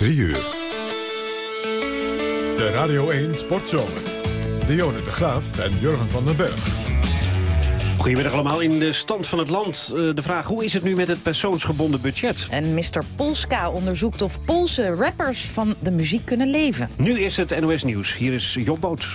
3 uur. De Radio 1 Sportzomer. Dionne de Graaf en Jurgen van den Berg. Goedemiddag allemaal. In de stand van het land eh, de vraag... hoe is het nu met het persoonsgebonden budget? En Mr. Polska onderzoekt of Poolse rappers van de muziek kunnen leven. Nu is het NOS Nieuws. Hier is Job Boot.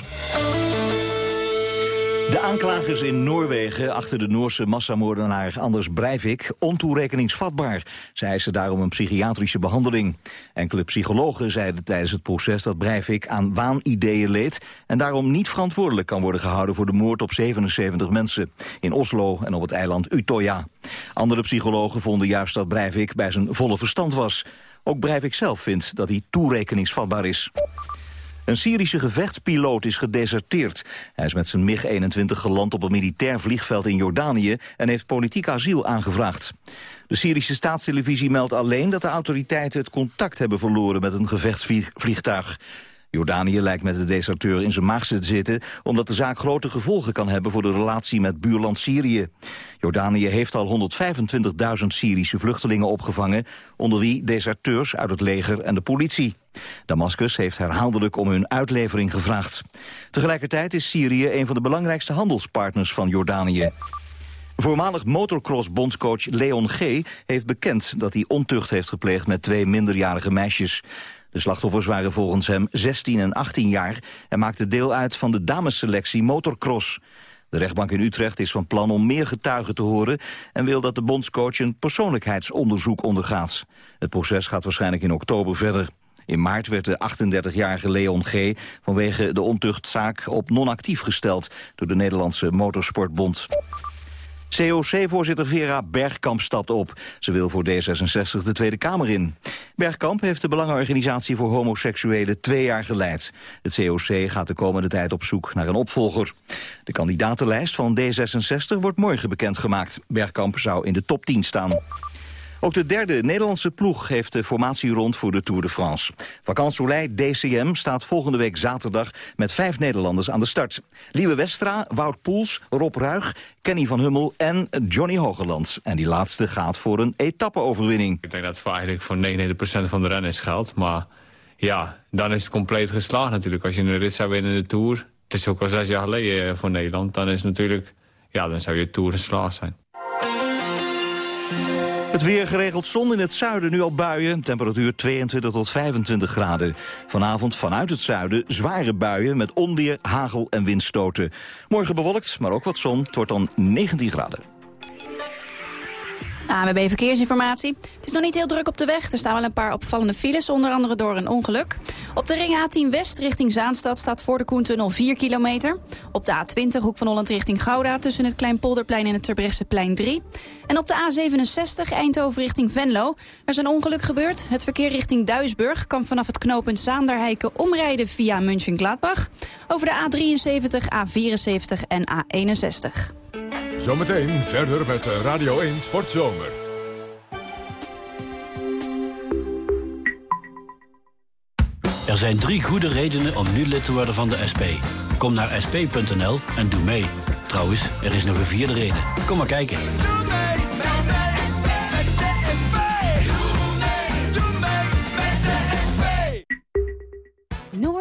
De aanklagers in Noorwegen achter de Noorse massamoordenaar Anders Breivik ontoerekeningsvatbaar. Zij eisen daarom een psychiatrische behandeling. Enkele psychologen zeiden tijdens het proces dat Breivik aan waanideeën leed en daarom niet verantwoordelijk kan worden gehouden voor de moord op 77 mensen in Oslo en op het eiland Utøya. Andere psychologen vonden juist dat Breivik bij zijn volle verstand was. Ook Breivik zelf vindt dat hij toerekeningsvatbaar is. Een Syrische gevechtspiloot is gedeserteerd. Hij is met zijn MiG-21 geland op een militair vliegveld in Jordanië... en heeft politiek asiel aangevraagd. De Syrische staatstelevisie meldt alleen dat de autoriteiten het contact hebben verloren met een gevechtsvliegtuig. Jordanië lijkt met de deserteur in zijn maag te zitten... omdat de zaak grote gevolgen kan hebben voor de relatie met buurland Syrië. Jordanië heeft al 125.000 Syrische vluchtelingen opgevangen... onder wie deserteurs uit het leger en de politie. Damascus heeft herhaaldelijk om hun uitlevering gevraagd. Tegelijkertijd is Syrië een van de belangrijkste handelspartners van Jordanië. Voormalig motocross-bondscoach Leon G. heeft bekend dat hij ontucht heeft gepleegd met twee minderjarige meisjes. De slachtoffers waren volgens hem 16 en 18 jaar... en maakten deel uit van de damesselectie motocross. De rechtbank in Utrecht is van plan om meer getuigen te horen... en wil dat de bondscoach een persoonlijkheidsonderzoek ondergaat. Het proces gaat waarschijnlijk in oktober verder. In maart werd de 38-jarige Leon G. vanwege de ontuchtzaak op non-actief gesteld... door de Nederlandse Motorsportbond. COC-voorzitter Vera Bergkamp stapt op. Ze wil voor D66 de Tweede Kamer in. Bergkamp heeft de Belangenorganisatie voor Homoseksuelen twee jaar geleid. Het COC gaat de komende tijd op zoek naar een opvolger. De kandidatenlijst van D66 wordt morgen bekendgemaakt. Bergkamp zou in de top 10 staan. Ook de derde Nederlandse ploeg heeft de formatie rond voor de Tour de France. Vakansoleil DCM staat volgende week zaterdag met vijf Nederlanders aan de start. Lieve Westra, Wout Poels, Rob Ruig, Kenny van Hummel en Johnny Hogeland. En die laatste gaat voor een etappe-overwinning. Ik denk dat het voor eigenlijk voor 99% van de renners geldt. Maar ja, dan is het compleet geslaagd natuurlijk. Als je een rit zou winnen in de Tour, het is ook al zes jaar geleden eh, voor Nederland... dan is natuurlijk, ja, dan zou je Tour geslaagd zijn. Het weer geregeld zon in het zuiden, nu al buien. Temperatuur 22 tot 25 graden. Vanavond vanuit het zuiden zware buien met onweer, hagel en windstoten. Morgen bewolkt, maar ook wat zon. Het wordt dan 19 graden. AMB Verkeersinformatie. Het is nog niet heel druk op de weg. Er staan wel een paar opvallende files, onder andere door een ongeluk. Op de ring A10 West richting Zaanstad staat voor de Koentunnel 4 kilometer. Op de A20 Hoek van Holland richting Gouda tussen het Kleinpolderplein en het Terbrechtseplein 3. En op de A67 Eindhoven richting Venlo. Er is een ongeluk gebeurd. Het verkeer richting Duisburg kan vanaf het knooppunt Zaanderheiken omrijden via München-Gladbach. Over de A73, A74 en A61. Zometeen verder met Radio 1 Sportzomer. Er zijn drie goede redenen om nu lid te worden van de SP. Kom naar sp.nl en doe mee. Trouwens, er is nog een vierde reden. Kom maar kijken.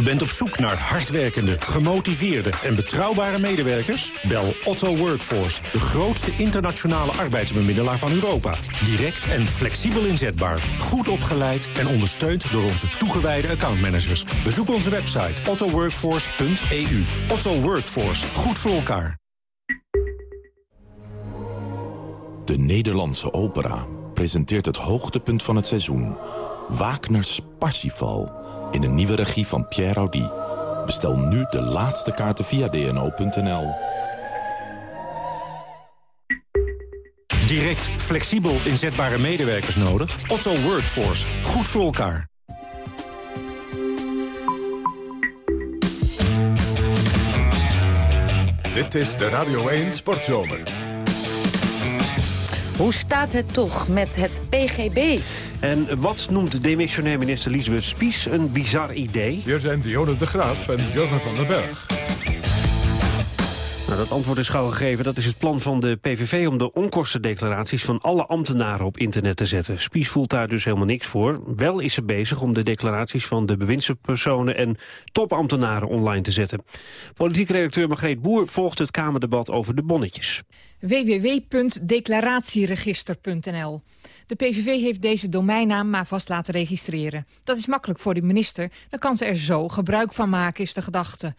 U bent op zoek naar hardwerkende, gemotiveerde en betrouwbare medewerkers? Bel Otto Workforce, de grootste internationale arbeidsbemiddelaar van Europa. Direct en flexibel inzetbaar, goed opgeleid en ondersteund door onze toegewijde accountmanagers. Bezoek onze website ottoworkforce.eu. Otto Workforce, goed voor elkaar. De Nederlandse opera presenteert het hoogtepunt van het seizoen. Wagner's Parsifal in een nieuwe regie van Pierre Audi. Bestel nu de laatste kaarten via dno.nl. Direct, flexibel inzetbare medewerkers nodig? Otto Workforce, goed voor elkaar. Dit is de Radio 1 Sportzomer. Hoe staat het toch met het PGB? En wat noemt demissionair minister Liesbeth Spies een bizar idee? Hier zijn Dionne de Graaf en Jurgen van den Berg. Nou, dat antwoord is gauw gegeven. Dat is het plan van de PVV om de onkostendeclaraties van alle ambtenaren op internet te zetten. Spies voelt daar dus helemaal niks voor. Wel is ze bezig om de declaraties van de bewindspersonen en topambtenaren online te zetten. Politiek redacteur Margreet Boer volgt het Kamerdebat over de bonnetjes. www.declaratieregister.nl de PVV heeft deze domeinnaam maar vast laten registreren. Dat is makkelijk voor de minister, dan kan ze er zo gebruik van maken, is de gedachte.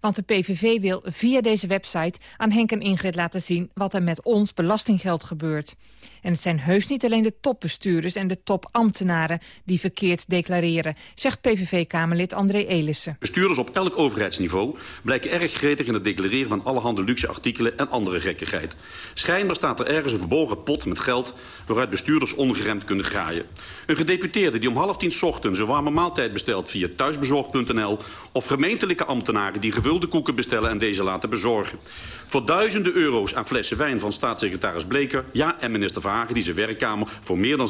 Want de PVV wil via deze website aan Henk en Ingrid laten zien... wat er met ons belastinggeld gebeurt. En het zijn heus niet alleen de topbestuurders en de topambtenaren... die verkeerd declareren, zegt PVV-Kamerlid André Elissen. Bestuurders op elk overheidsniveau blijken erg gretig in het declareren... van allerhande luxe artikelen en andere gekkigheid. Schijnbaar staat er ergens een verborgen pot met geld... waaruit bestuurders ongeremd kunnen graaien. Een gedeputeerde die om half tien ochtends een warme maaltijd bestelt via thuisbezorg.nl... of gemeentelijke ambtenaren die gevulde koeken bestellen en deze laten bezorgen. Voor duizenden euro's aan flessen wijn van staatssecretaris Bleker... ja, en minister Verhagen die zijn werkkamer voor meer dan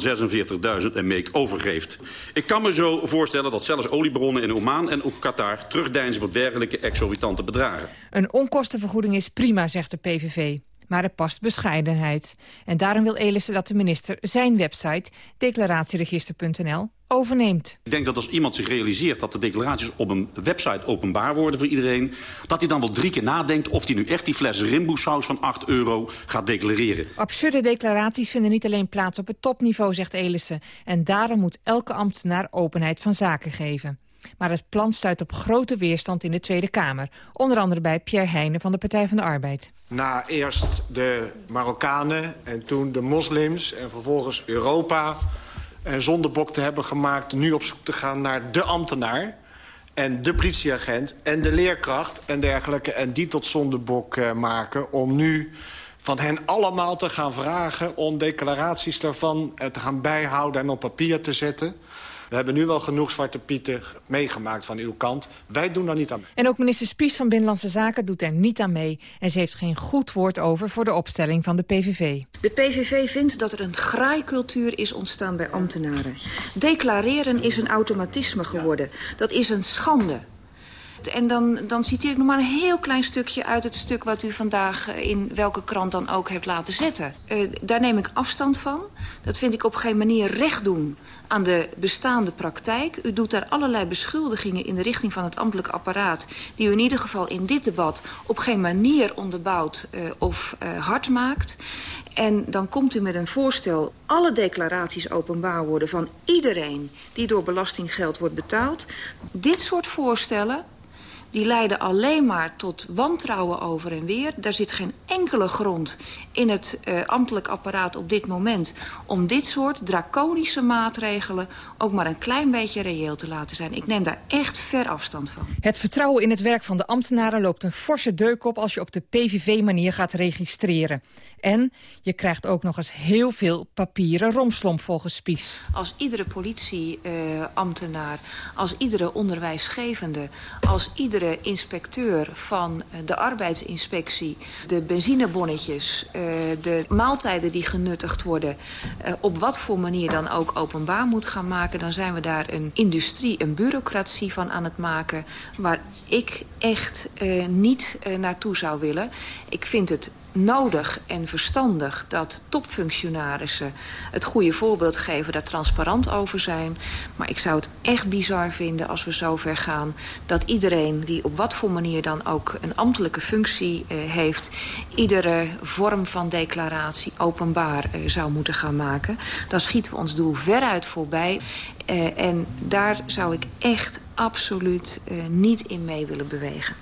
46.000 en meek overgeeft. Ik kan me zo voorstellen dat zelfs oliebronnen in Oman en ook Qatar... terugdeinzen voor dergelijke exorbitante bedragen. Een onkostenvergoeding is prima, zegt de PVV. Maar er past bescheidenheid. En daarom wil Elissen dat de minister zijn website, declaratieregister.nl, overneemt. Ik denk dat als iemand zich realiseert dat de declaraties op een website openbaar worden voor iedereen... dat hij dan wel drie keer nadenkt of hij nu echt die fles rimboesaus van 8 euro gaat declareren. Absurde declaraties vinden niet alleen plaats op het topniveau, zegt Elissen. En daarom moet elke ambtenaar openheid van zaken geven. Maar het plan stuit op grote weerstand in de Tweede Kamer. Onder andere bij Pierre Heijnen van de Partij van de Arbeid. Na eerst de Marokkanen en toen de moslims en vervolgens Europa... zondebok te hebben gemaakt nu op zoek te gaan naar de ambtenaar... en de politieagent en de leerkracht en dergelijke... en die tot zondebok uh, maken om nu van hen allemaal te gaan vragen... om declaraties daarvan uh, te gaan bijhouden en op papier te zetten... We hebben nu wel genoeg zwarte pieten meegemaakt van uw kant. Wij doen daar niet aan mee. En ook minister Spies van Binnenlandse Zaken doet er niet aan mee. En ze heeft geen goed woord over voor de opstelling van de PVV. De PVV vindt dat er een graaikultuur is ontstaan bij ambtenaren. Declareren is een automatisme geworden. Dat is een schande. En dan, dan citeer ik nog maar een heel klein stukje uit het stuk... wat u vandaag in welke krant dan ook hebt laten zetten. Uh, daar neem ik afstand van. Dat vind ik op geen manier recht doen aan de bestaande praktijk. U doet daar allerlei beschuldigingen in de richting van het ambtelijk apparaat... die u in ieder geval in dit debat op geen manier onderbouwt uh, of uh, hard maakt. En dan komt u met een voorstel... alle declaraties openbaar worden van iedereen... die door belastinggeld wordt betaald. Dit soort voorstellen die leiden alleen maar tot wantrouwen over en weer. Daar zit geen enkele grond in het uh, ambtelijk apparaat op dit moment... om dit soort draconische maatregelen ook maar een klein beetje reëel te laten zijn. Ik neem daar echt ver afstand van. Het vertrouwen in het werk van de ambtenaren loopt een forse deuk op... als je op de PVV-manier gaat registreren. En je krijgt ook nog eens heel veel papieren romslomp volgens Spies. Als iedere politieambtenaar, uh, als iedere onderwijsgevende... als iedere inspecteur van de arbeidsinspectie... de benzinebonnetjes, uh, de maaltijden die genuttigd worden... Uh, op wat voor manier dan ook openbaar moet gaan maken... dan zijn we daar een industrie, een bureaucratie van aan het maken... waar ik echt niet naartoe zou willen. Ik vind het nodig en verstandig dat topfunctionarissen het goede voorbeeld geven, daar transparant over zijn. Maar ik zou het echt bizar vinden als we zover gaan dat iedereen die op wat voor manier dan ook een ambtelijke functie uh, heeft, iedere vorm van declaratie openbaar uh, zou moeten gaan maken. Dan schieten we ons doel veruit voorbij. Uh, en daar zou ik echt absoluut uh, niet in mee willen bewegen.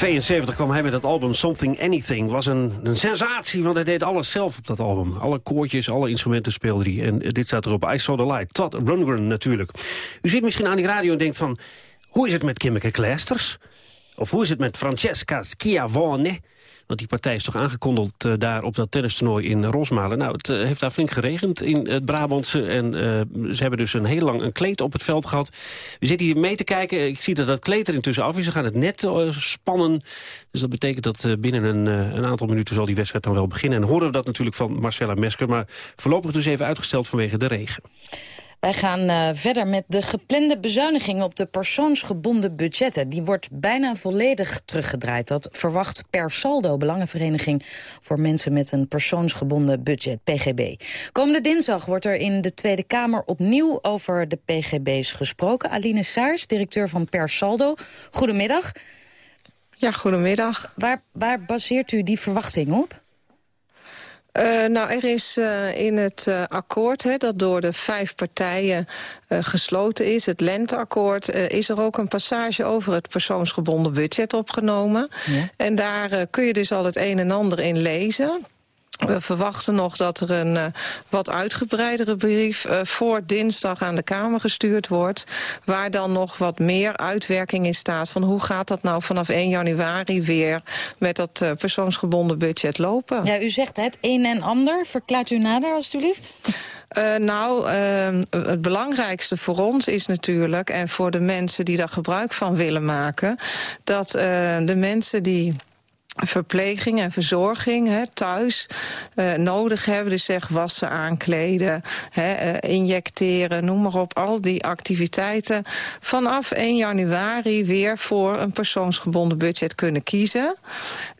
1972 kwam hij met het album Something Anything. was een, een sensatie, want hij deed alles zelf op dat album. Alle koortjes, alle instrumenten speelde hij. En dit staat erop, I Saw The Light. Todd Rundgren natuurlijk. U zit misschien aan die radio en denkt van... hoe is het met Kimmeke Kleisters? Of hoe is het met Francesca Schiavone? Want die partij is toch aangekondigd uh, daar op dat tennistoernooi in Rosmalen. Nou, het uh, heeft daar flink geregend in het Brabantse. En uh, ze hebben dus een heel lang een kleed op het veld gehad. We zitten hier mee te kijken. Ik zie dat dat kleed er intussen af is. Ze gaan het net spannen. Dus dat betekent dat binnen een, een, aantal minuten zal die wedstrijd dan wel beginnen. En horen we dat natuurlijk van Marcella Mesker. Maar voorlopig dus even uitgesteld vanwege de regen. Wij gaan uh, verder met de geplande bezuinigingen op de persoonsgebonden budgetten. Die wordt bijna volledig teruggedraaid. Dat verwacht per saldo Belangenvereniging voor mensen met een persoonsgebonden budget, PGB. Komende dinsdag wordt er in de Tweede Kamer opnieuw over de PGB's gesproken. Aline Saars, directeur van Per Saldo. Goedemiddag. Ja, goedemiddag. Waar, waar baseert u die verwachting op? Uh, nou, er is uh, in het uh, akkoord hè, dat door de vijf partijen gesloten is, het lenteakkoord, is er ook een passage over het persoonsgebonden budget opgenomen. Ja. En daar kun je dus al het een en ander in lezen. We verwachten nog dat er een uh, wat uitgebreidere brief uh, voor dinsdag aan de Kamer gestuurd wordt. Waar dan nog wat meer uitwerking in staat van hoe gaat dat nou vanaf 1 januari weer met dat uh, persoonsgebonden budget lopen. Ja, u zegt het een en ander. Verklaart u nader alstublieft. Uh, nou, uh, het belangrijkste voor ons is natuurlijk... en voor de mensen die daar gebruik van willen maken... dat uh, de mensen die verpleging en verzorging hè, thuis uh, nodig hebben. Dus zeg wassen, aankleden, hè, uh, injecteren, noem maar op. Al die activiteiten vanaf 1 januari weer voor een persoonsgebonden budget kunnen kiezen.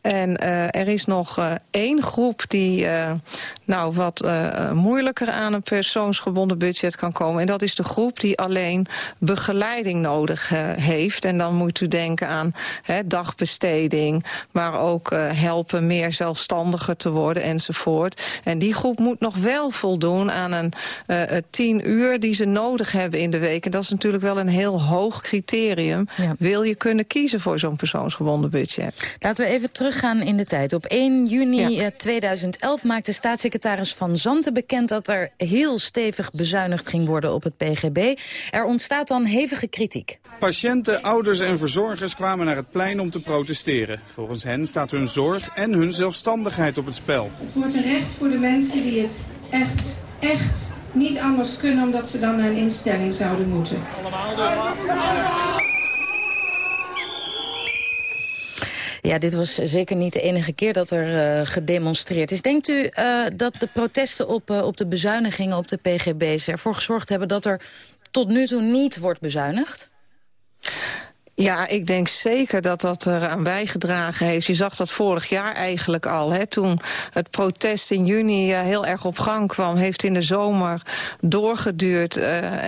En uh, er is nog uh, één groep die uh, nou, wat moeilijker aan een persoonsgebonden budget kan komen. En dat is de groep die alleen begeleiding nodig heeft. En dan moet u denken aan dagbesteding, maar ook helpen meer zelfstandiger te worden enzovoort. En die groep moet nog wel voldoen aan een tien uur die ze nodig hebben in de week. En dat is natuurlijk wel een heel hoog criterium. Ja. Wil je kunnen kiezen voor zo'n persoonsgebonden budget? Laten we even terug teruggaan in de tijd. Op 1 juni ja. 2011 maakte staatssecretaris Van Zanten bekend... dat er heel stevig bezuinigd ging worden op het PGB. Er ontstaat dan hevige kritiek. Patiënten, ouders en verzorgers kwamen naar het plein om te protesteren. Volgens hen staat hun zorg en hun zelfstandigheid op het spel. Het wordt een recht voor de mensen die het echt, echt niet anders kunnen... omdat ze dan naar een instelling zouden moeten. Allemaal Ja, dit was zeker niet de enige keer dat er uh, gedemonstreerd is. Denkt u uh, dat de protesten op, uh, op de bezuinigingen op de PGB's ervoor gezorgd hebben... dat er tot nu toe niet wordt bezuinigd? Ja, ik denk zeker dat dat eraan bijgedragen heeft. Je zag dat vorig jaar eigenlijk al. Hè, toen het protest in juni uh, heel erg op gang kwam... heeft in de zomer doorgeduurd. Uh,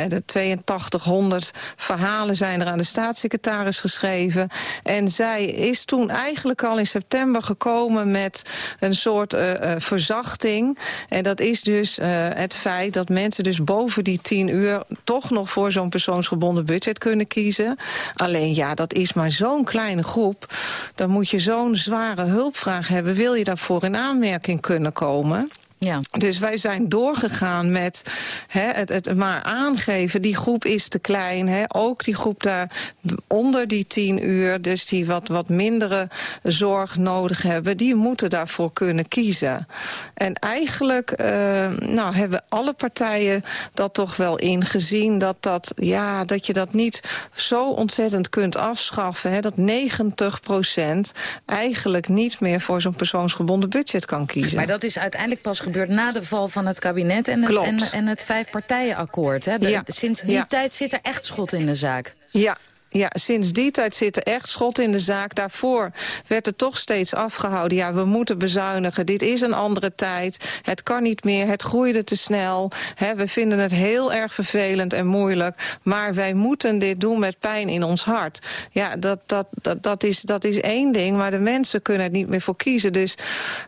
de 8200 verhalen zijn er aan de staatssecretaris geschreven. En zij is toen eigenlijk al in september gekomen... met een soort uh, verzachting. En dat is dus het feit dat mensen dus boven die 10 uur... toch nog voor zo'n persoonsgebonden budget kunnen kiezen. Alleen ja, dat is maar zo'n kleine groep. Dan moet je zo'n zware hulpvraag hebben. Wil je daarvoor in aanmerking kunnen komen? Ja. Dus wij zijn doorgegaan met hè, het, het maar aangeven. Die groep is te klein. Hè. Ook die groep daar onder die tien uur, dus die wat, wat mindere zorg nodig hebben... die moeten daarvoor kunnen kiezen. En eigenlijk uh, nou, hebben alle partijen dat toch wel ingezien... Dat, dat, ja, dat je dat niet zo ontzettend kunt afschaffen. Hè, dat 90 procent eigenlijk niet meer voor zo'n persoonsgebonden budget kan kiezen. Maar dat is uiteindelijk pas gebeurd na de val van het kabinet en het, en, en het vijfpartijenakkoord. Hè? De, Ja. Sinds die Ja. tijd zit er echt schot in de zaak. Ja, ja, sinds die tijd zit er echt schot in de zaak. Daarvoor werd er toch steeds afgehouden. Ja, we moeten bezuinigen. Dit is een andere tijd. Het kan niet meer. Het groeide te snel. We vinden het heel erg vervelend en moeilijk. Maar wij moeten dit doen met pijn in ons hart. Ja, dat, dat, dat, dat, is, dat is één ding. Maar de mensen kunnen er niet meer voor kiezen. Dus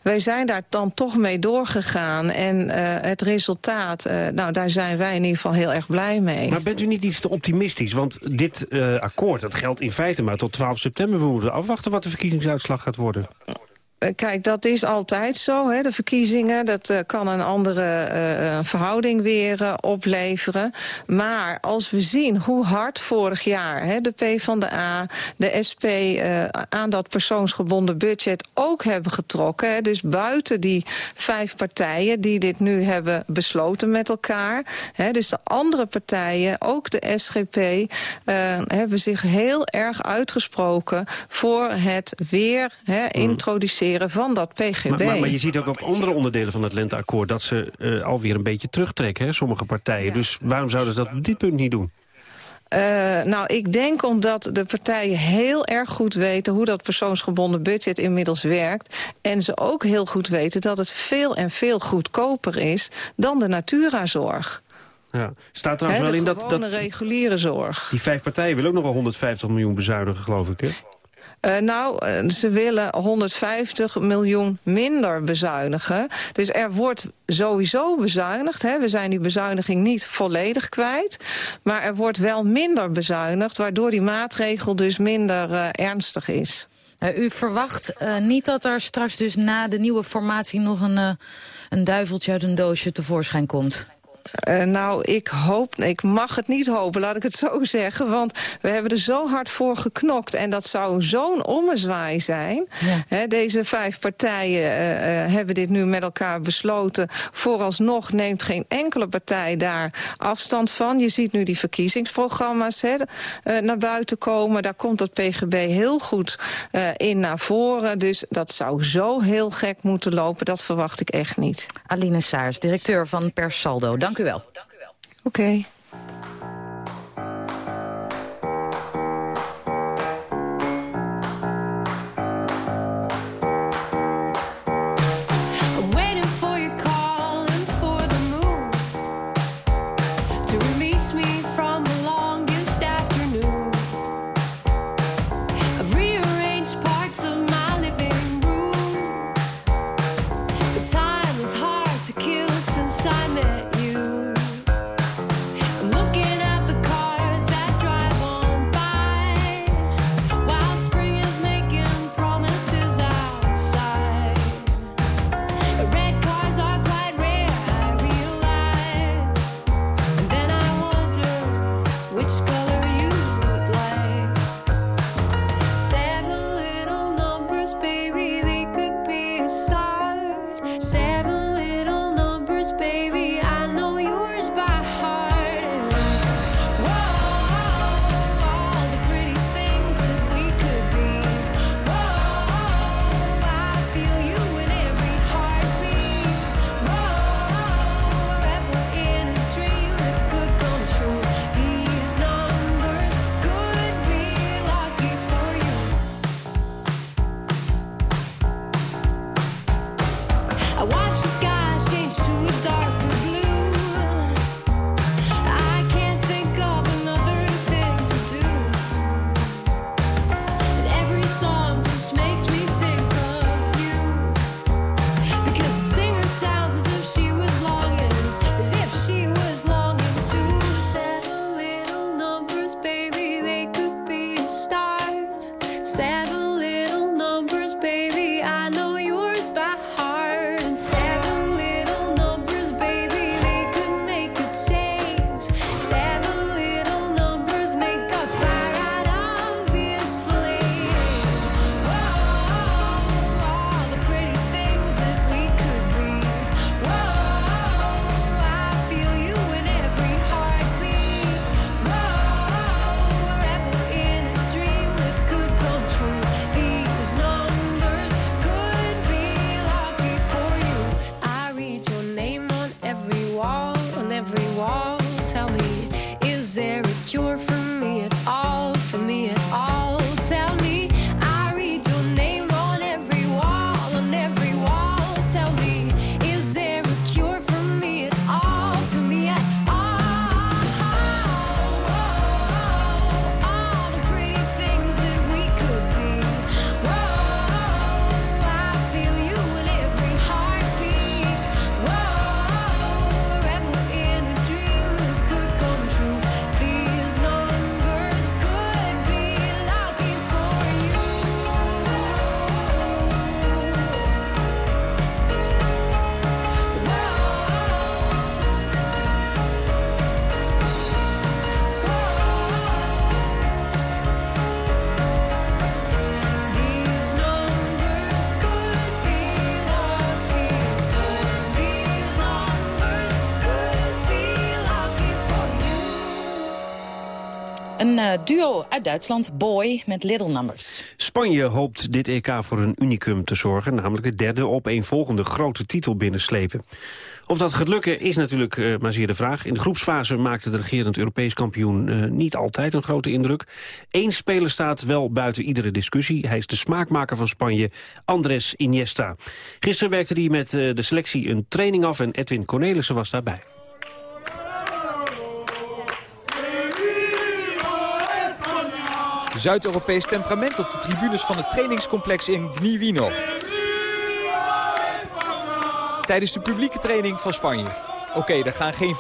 wij zijn daar dan toch mee doorgegaan. En eh, het resultaat, eh, nou, daar zijn wij in ieder geval heel erg blij mee. Maar bent u niet iets te optimistisch? Want dit eh, akkoord, dat geldt in feite maar tot 12 september. We moeten afwachten wat de verkiezingsuitslag gaat worden. Eh, Kijk, dat is altijd zo, hè, de verkiezingen. Dat eh, kan een andere eh, verhouding weer opleveren. Maar als we zien hoe hard vorig jaar hè, de PvdA, de SP... eh, aan dat persoonsgebonden budget ook hebben getrokken... Hè, dus buiten die vijf partijen die dit nu hebben besloten met elkaar... Hè, dus de andere partijen, ook de SGP... hebben zich heel erg uitgesproken voor het weer hè, introduceren van dat PGB. Maar, maar, maar je ziet ook op andere onderdelen van het lenteakkoord... dat ze eh, alweer een beetje terugtrekken, hè, sommige partijen. Dus waarom zouden ze dat op dit punt niet doen? Uh, nou, ik denk omdat de partijen heel erg goed weten... hoe dat persoonsgebonden budget inmiddels werkt. En ze ook heel goed weten dat het veel en veel goedkoper is... dan de Naturazorg. Ja. Staat trouwens Hè, wel in dat, dat reguliere zorg. die vijf partijen willen ook nog wel 150 miljoen bezuinigen, geloof ik. Hè? Uh, nou, uh, ze willen 150 miljoen minder bezuinigen. Dus er wordt sowieso bezuinigd. Hè. We zijn die bezuiniging niet volledig kwijt. Maar er wordt wel minder bezuinigd... waardoor die maatregel dus minder uh, ernstig is. U verwacht niet dat er straks dus na de nieuwe formatie... nog een, een duiveltje uit een doosje tevoorschijn komt? Uh, nou, ik hoop, ik mag het niet hopen, laat ik het zo zeggen. Want we hebben er zo hard voor geknokt. En dat zou zo'n ommezwaai zijn. Ja. He, deze vijf partijen uh, uh, hebben dit nu met elkaar besloten. Vooralsnog neemt geen enkele partij daar afstand van. Je ziet nu die verkiezingsprogramma's he, naar buiten komen. Daar komt het PGB heel goed in naar voren. Dus dat zou zo heel gek moeten lopen. Dat verwacht ik echt niet. Aline Saars, directeur van Persaldo. Dank u wel. Oké. Okay. Een uh, duo uit Duitsland, Boy, met Little Numbers. Spanje hoopt dit EK voor een unicum te zorgen... namelijk het derde op een volgende grote titel binnenslepen. Of dat gaat lukken is natuurlijk uh, maar zeer de vraag. In de groepsfase maakte de regerend Europees kampioen uh, niet altijd een grote indruk. Eén speler staat wel buiten iedere discussie. Hij is de smaakmaker van Spanje, Andres Iniesta. Gisteren werkte hij met de selectie een training af en Edwin Cornelissen was daarbij. Zuid-Europees temperament op de tribunes van het trainingscomplex in Gniewino. Tijdens de publieke training van Spanje. Oké, er gaan geen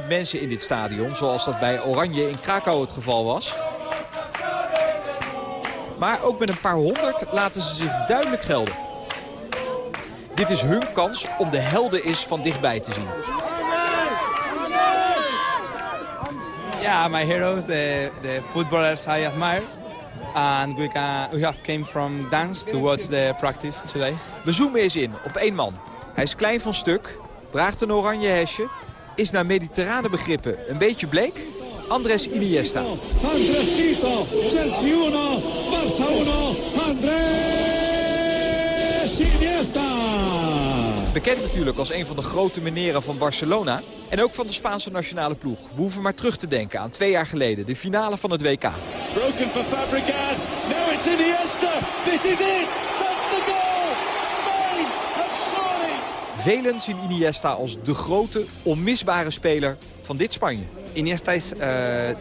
25.000 mensen in dit stadion... zoals dat bij Oranje in Krakau het geval was. Maar ook met een paar honderd laten ze zich duidelijk gelden. Dit is hun kans om de helden is van dichtbij te zien. Yeah, my heroes, the, the footballers I admire. And we, can, we have came from dance to watch the practice today. We zoomen eens in op één man. Hij is klein van stuk, draagt een oranje hesje, is naar mediterrane begrippen een beetje bleek. Andres Iniesta. Andresito, Chelsea 1, Barça 1, Andres Iniesta. Bekend natuurlijk als een van de grote meneren van Barcelona. En ook van de Spaanse nationale ploeg. We hoeven maar terug te denken aan twee jaar geleden. De finale van het WK. It's broken for Fabregas. Now it's Iniesta. This is it. That's the goal. Spain have surely. Velen zien Iniesta als de grote, onmisbare speler van dit Spanje. Iniesta is uh,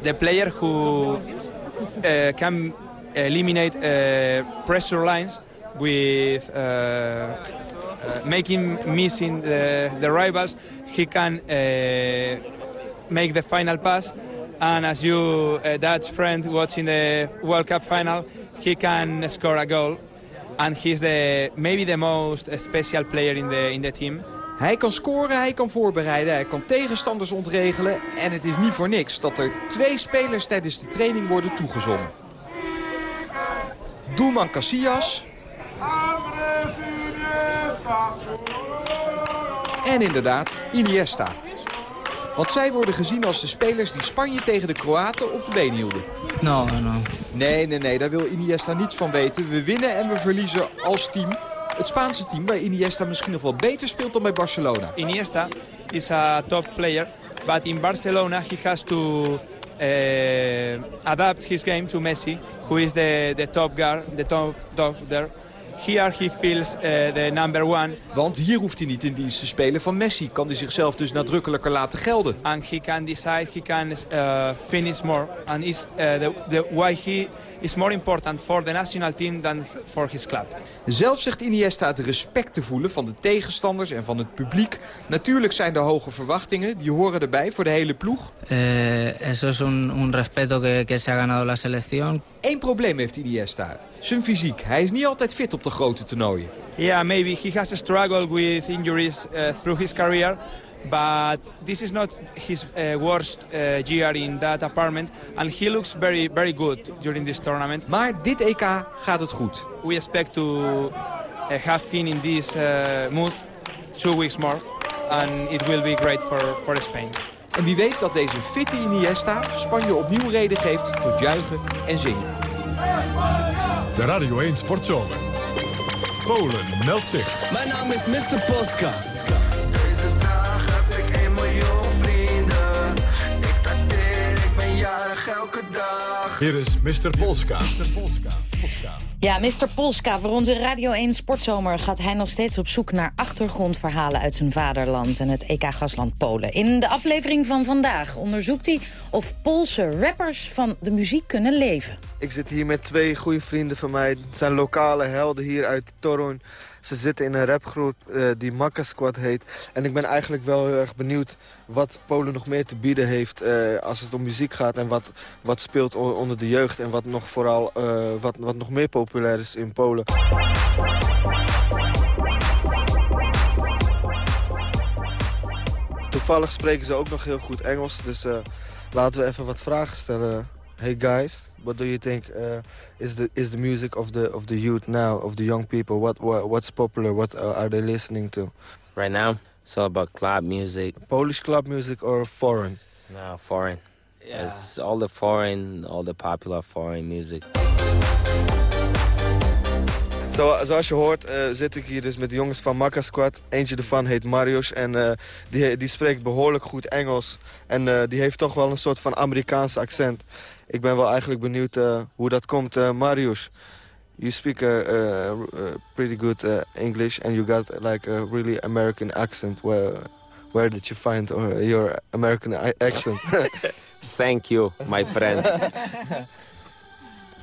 the player who uh, can eliminate uh, pressure lines with making missing the, the rivals. He can uh, make the final pass. And as you, uh, Dutch friend watching the World Cup final, he can score a goal. And he's the, maybe the most special player in the, in the team. Hij kan scoren, hij kan voorbereiden, hij kan tegenstanders ontregelen. En het is niet voor niks dat er twee spelers tijdens de training worden toegezongen. Doelman Casillas. En inderdaad, Iniesta. Want zij worden gezien als de spelers die Spanje tegen de Kroaten op de been hielden. No, no. Nee, nee, nee, daar wil Iniesta niets van weten. We winnen en we verliezen als team. Het Spaanse team waar Iniesta misschien nog wel beter speelt dan bij Barcelona. Iniesta is a top player, but in Barcelona he has to uh, adapt his game to Messi, who is the, the top guard, the top dog there. Here he feels uh, the number one. Want hier hoeft hij niet in dienst te spelen van Messi. Kan hij zichzelf dus nadrukkelijker laten gelden. And he can decide, he can uh, finish more. And is uh, the, the why he is more important for the national team than for his club. Zelf zegt Iniesta het respect te voelen van de tegenstanders en van het publiek. Natuurlijk zijn er hoge verwachtingen, die horen erbij voor de hele ploeg. Eh, eso es un, un respeto que, que se ha ganado la selección. Eén probleem heeft Iniesta, zijn fysiek. Hij is niet altijd fit op de grote toernooien. Yeah, maybe he has struggled with injuries uh, through his career. But this is not his uh, worst uh, year in that apartment. And he looks very, very good during this tournament. Maar dit EK gaat het goed. We expect to uh, have him in this mood two weeks more. And it will be great for, for Spain. En wie weet dat deze fitte Iniesta Spanje opnieuw reden geeft tot juichen en zingen. De Radio 1 Sportzomer. Polen meldt zich. Mijn naam is Mr. Polska. Hier is Mr. Polska. Mr. Polska. Polska. Ja, Mr. Polska, voor onze Radio 1 Sportzomer gaat hij nog steeds op zoek naar achtergrondverhalen uit zijn vaderland en het EK-gasland Polen. In de aflevering van vandaag onderzoekt hij of Poolse rappers van de muziek kunnen leven. Ik zit hier met twee goede vrienden van mij. Het zijn lokale helden hier uit Toron. Ze zitten in een rapgroep uh, die Makka Squad heet. En ik ben eigenlijk wel heel erg benieuwd wat Polen nog meer te bieden heeft uh, als het om muziek gaat. En wat, wat speelt onder de jeugd en wat nog vooral uh, wat, wat nog meer populair is in Polen. Toevallig spreken ze ook nog heel goed Engels, dus laten we even wat vragen stellen. Hey guys, what do you think uh, is the is the music of the of the youth now, of the young people? What, what what's popular? What uh, are they listening to? Right now, it's all about club music. Polish club music or foreign? No, foreign. It's all the foreign, all the popular foreign music. Zo, zoals je hoort eh, zit ik hier dus met de jongens van Makka Squad. Eentje ervan heet Marius en eh, die, die spreekt behoorlijk goed Engels. En eh, die heeft toch wel een soort van Amerikaanse accent. Ik ben wel eigenlijk benieuwd hoe dat komt. Marius, you speak pretty good English and you got like a really American accent. Where, where did you find your American accent? Thank you, my friend.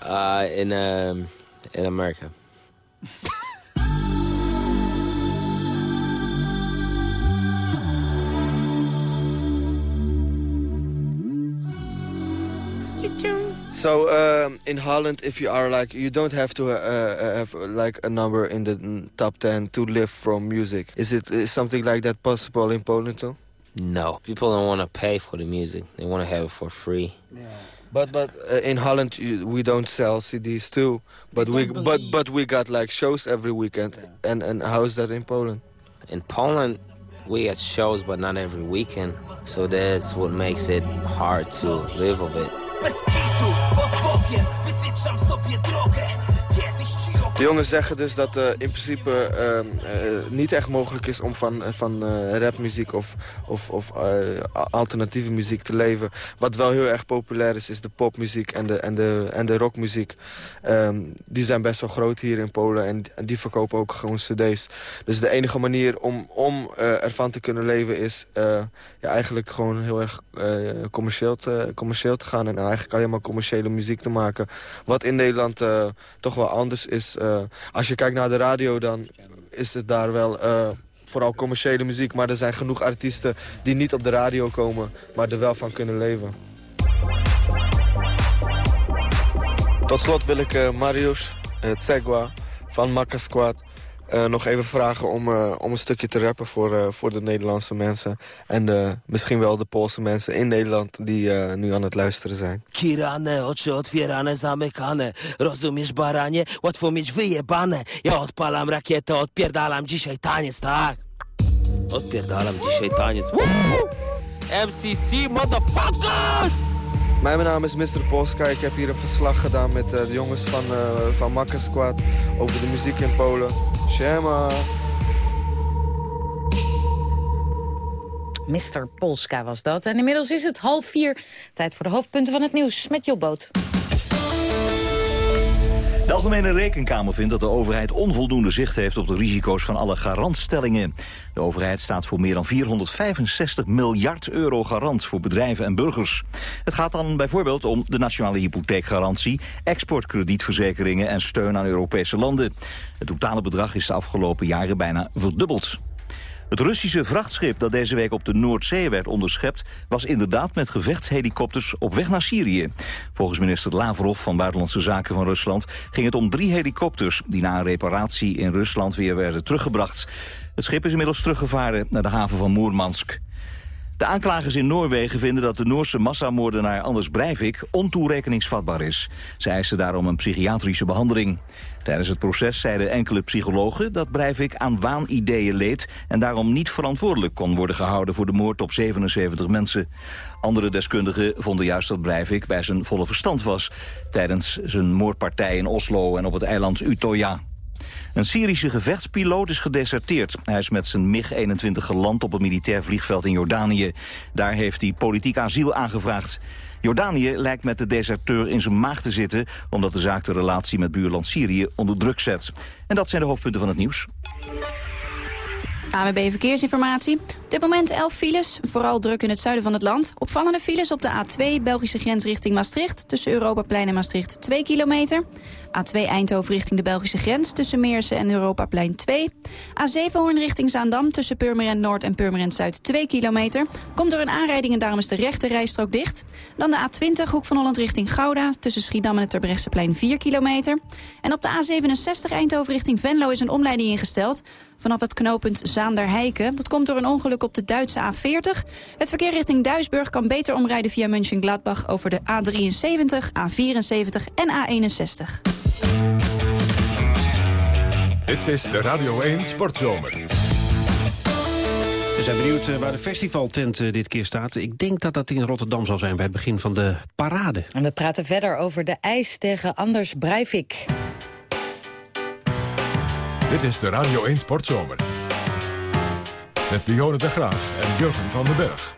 uh, in, um, in America. So um, in Holland, if you are like, you don't have to uh, uh have like a number in the top ten to live from music. Is it is something like that possible in Poland too? No, people don't want to pay for the music. They want to have it for free. Yeah. But but uh, in Holland you, we don't sell CDs too. But we but but we got like shows every weekend. Yeah. And and how is that in Poland? In Poland, we get shows, but not every weekend. So that's what makes it hard to live of it. bez kitu Odpowiem, wytyczam sobie drogę. De jongens zeggen dus dat uh, in principe uh, uh, niet echt mogelijk is om van, van rapmuziek of, of, of alternatieve muziek te leven. Wat wel heel erg populair is, is de popmuziek en de, en de, en de rockmuziek. Um, die zijn best wel groot hier in Polen en, die verkopen ook gewoon cd's. Dus de enige manier om, om ervan te kunnen leven is ja, eigenlijk gewoon heel erg commercieel, te, commercieel te gaan. En eigenlijk alleen maar commerciële muziek te maken. Wat in Nederland toch wel anders is... als je kijkt naar de radio, dan is het daar wel uh, vooral commerciële muziek. Maar er zijn genoeg artiesten die niet op de radio komen, maar er wel van kunnen leven. Tot slot wil ik uh, Marius Tsegwa van Makka Squad uh, nog even vragen om, uh, om een stukje te rappen voor, uh, voor de Nederlandse mensen. En misschien wel de Poolse mensen in Nederland die nu aan het luisteren zijn. Kirane, oczy otwierane, zamykane. Rozumiesz, baranie? Łatwo mieć wyjebane. Ja odpalam rakietę, odpierdalam dzisiaj taniec, tak? Odpierdalam dzisiaj taniec. Woo! MCC, motherfuckers! Mijn naam is Mr. Polska. Ik heb hier een verslag gedaan met de jongens van, van Makka Squad over de muziek in Polen. Shema. Mr. Polska was dat. En inmiddels is het half vier. Tijd voor de hoofdpunten van het nieuws met Jobboot. Algemene Rekenkamer vindt dat de overheid onvoldoende zicht heeft op de risico's van alle garantstellingen. De overheid staat voor meer dan 465 miljard euro garant voor bedrijven en burgers. Het gaat dan bijvoorbeeld om de nationale hypotheekgarantie, exportkredietverzekeringen en steun aan Europese landen. Het totale bedrag is de afgelopen jaren bijna verdubbeld. Het Russische vrachtschip dat deze week op de Noordzee werd onderschept... was inderdaad met gevechtshelikopters op weg naar Syrië. Volgens minister Lavrov van Buitenlandse Zaken van Rusland... ging het om drie helikopters die na een reparatie in Rusland weer werden teruggebracht. Het schip is inmiddels teruggevaren naar de haven van Moermansk. De aanklagers in Noorwegen vinden dat de Noorse massamoordenaar Anders Breivik ontoerekeningsvatbaar is. Ze eisen daarom een psychiatrische behandeling. Tijdens het proces zeiden enkele psychologen dat Breivik aan waanideeën leed... en daarom niet verantwoordelijk kon worden gehouden voor de moord op 77 mensen. Andere deskundigen vonden juist dat Breivik bij zijn volle verstand was... tijdens zijn moordpartij in Oslo en op het eiland Utøya. Een Syrische gevechtspiloot is gedeserteerd. Hij is met zijn MiG-21 geland op een militair vliegveld in Jordanië. Daar heeft hij politiek asiel aangevraagd. Jordanië lijkt met de deserteur in zijn maag te zitten... omdat de zaak de relatie met buurland Syrië onder druk zet. En dat zijn de hoofdpunten van het nieuws. AWB Verkeersinformatie. Op dit moment 11 files, vooral druk in het zuiden van het land. Opvallende files op de A2, Belgische grens richting Maastricht... tussen Europaplein en Maastricht 2 kilometer. A2 Eindhoven richting de Belgische grens tussen Meersen en Europaplein 2. A7 Hoorn richting Zaandam tussen Purmerend Noord en Purmerend Zuid 2 kilometer. Komt door een aanrijding en daarom is de rechte rijstrook dicht. Dan de A20 Hoek van Holland richting Gouda tussen Schiedam en het Terbrechtseplein 4 kilometer. En op de A67 Eindhoven richting Venlo is een omleiding ingesteld vanaf het knooppunt Zaanderheiken. Dat komt door een ongeluk op de Duitse A40. Het verkeer richting Duisburg kan beter omrijden via Mönchengladbach... over de A73, A74 en A61. Dit is de Radio 1 Sportzomer. We zijn benieuwd eh, waar de festivaltent eh, dit keer staat. Ik denk dat dat in Rotterdam zal zijn bij het begin van de parade. En we praten verder over de ijs tegen Anders Breivik. Dit is de Radio 1 Sportzomer. Met Dionne de Graaf en Jurgen van den Berg.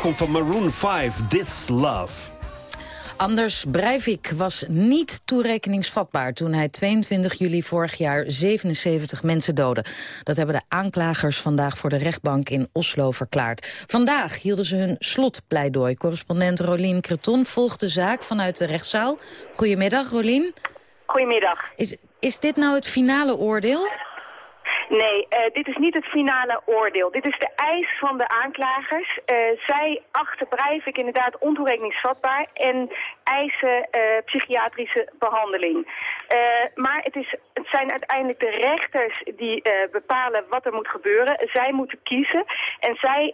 Komt van Maroon 5, This Love. Anders Breivik was niet toerekeningsvatbaar toen hij 22 juli vorig jaar 77 mensen doodde. Dat hebben de aanklagers vandaag voor de rechtbank in Oslo verklaard. Vandaag hielden ze hun slotpleidooi. Correspondent Rolien Creton volgt de zaak vanuit de rechtszaal. Goedemiddag, Rolien. Goedemiddag. Is, is dit nou het finale oordeel? Nee, eh, dit is niet het finale oordeel. Dit is de eis van de aanklagers. Eh, zij achten Breivik inderdaad ontoerekeningsvatbaar en eisen eh, psychiatrische behandeling. Eh, maar het, is, het zijn uiteindelijk de rechters die bepalen wat er moet gebeuren. Zij moeten kiezen. En zij,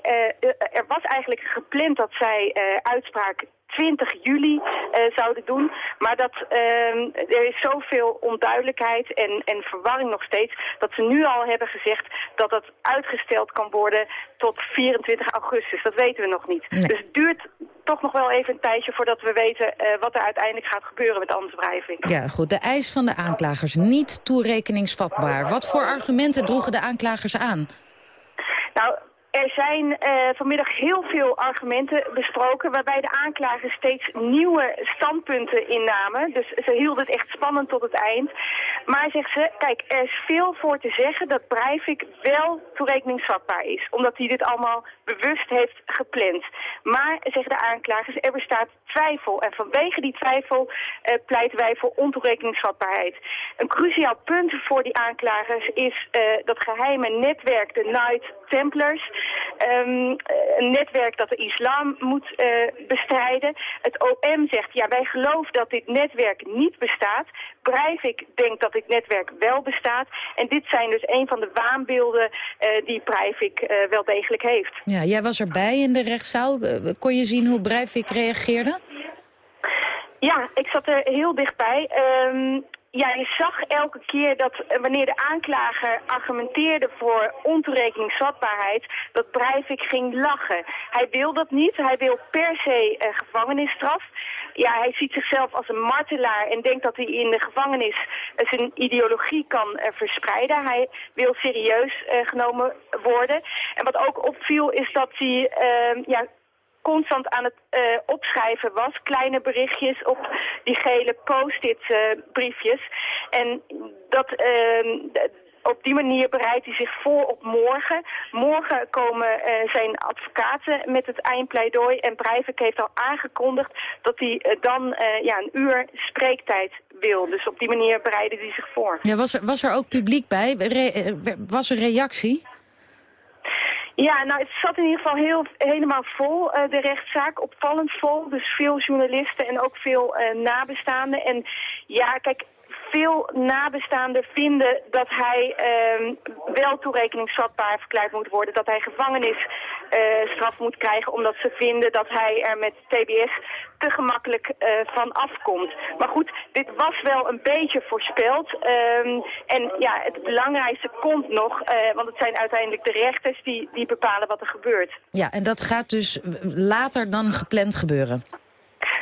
er was eigenlijk gepland dat zij uitspraak 20 juli eh, zouden doen. Maar dat, ehm, er is zoveel onduidelijkheid en, en verwarring nog steeds... dat ze nu al hebben gezegd dat dat uitgesteld kan worden tot 24 augustus. Dat weten we nog niet. Dus het duurt toch nog wel even een tijdje voordat we weten... eh, wat er uiteindelijk gaat gebeuren met Anders Breivik. Ja, goed. De eis van de aanklagers niet toerekeningsvatbaar. Wat voor argumenten droegen de aanklagers aan? Nou, Er zijn eh, vanmiddag heel veel argumenten besproken... waarbij de aanklager steeds nieuwe standpunten innamen. Dus ze hielden het echt spannend tot het eind. Maar zegt ze, kijk, er is veel voor te zeggen dat Breivik wel toerekeningsvatbaar is. Omdat hij dit allemaal bewust heeft gepland. Maar, zeggen de aanklagers, er bestaat twijfel. En vanwege die twijfel eh, pleiten wij voor ontoerekeningsvatbaarheid. Een cruciaal punt voor die aanklagers is eh, dat geheime netwerk, de Knight Templars. Ehm, eh, een netwerk dat de islam moet eh, bestrijden. Het OM zegt, ja, wij geloven dat dit netwerk niet bestaat. Breivik denkt dat dit netwerk wel bestaat. En dit zijn dus een van de waanbeelden eh, die Breivik wel degelijk heeft. Ja, jij was erbij in de rechtszaal. Kon je zien hoe Breivik reageerde? Ja, ik zat er heel dichtbij. Ehm, ja, je zag elke keer dat eh, wanneer de aanklager argumenteerde voor ontoerekeningsvatbaarheid, dat Breivik ging lachen. Hij wil dat niet. Hij wil per se eh, gevangenisstraf. Ja, hij ziet zichzelf als een martelaar en denkt dat hij in de gevangenis eh, zijn ideologie kan verspreiden. Hij wil serieus genomen worden. En wat ook opviel is dat hij ehm, ja, constant aan het eh, opschrijven was. Kleine berichtjes op die gele post-it eh, briefjes. En dat... ehm, op die manier bereidt hij zich voor op morgen. Morgen komen eh, zijn advocaten met het eindpleidooi. En Breivik heeft al aangekondigd dat hij dan ja, een uur spreektijd wil. Dus op die manier bereidde hij zich voor. Ja, was, er, was er ook publiek bij? Was er reactie? Ja, nou, het zat in ieder geval heel, helemaal vol, eh, de rechtszaak. Opvallend vol. Dus veel journalisten en ook veel eh, nabestaanden. En ja, kijk, veel nabestaanden vinden dat hij ehm, wel toerekeningsvatbaar verklaard moet worden. Dat hij gevangenisstraf moet krijgen omdat ze vinden dat hij er met TBS te gemakkelijk eh, van afkomt. Maar goed, dit was wel een beetje voorspeld. Ehm, en ja, het belangrijkste komt nog, eh, want het zijn uiteindelijk de rechters die, die bepalen wat er gebeurt. Ja, en dat gaat dus later dan gepland gebeuren.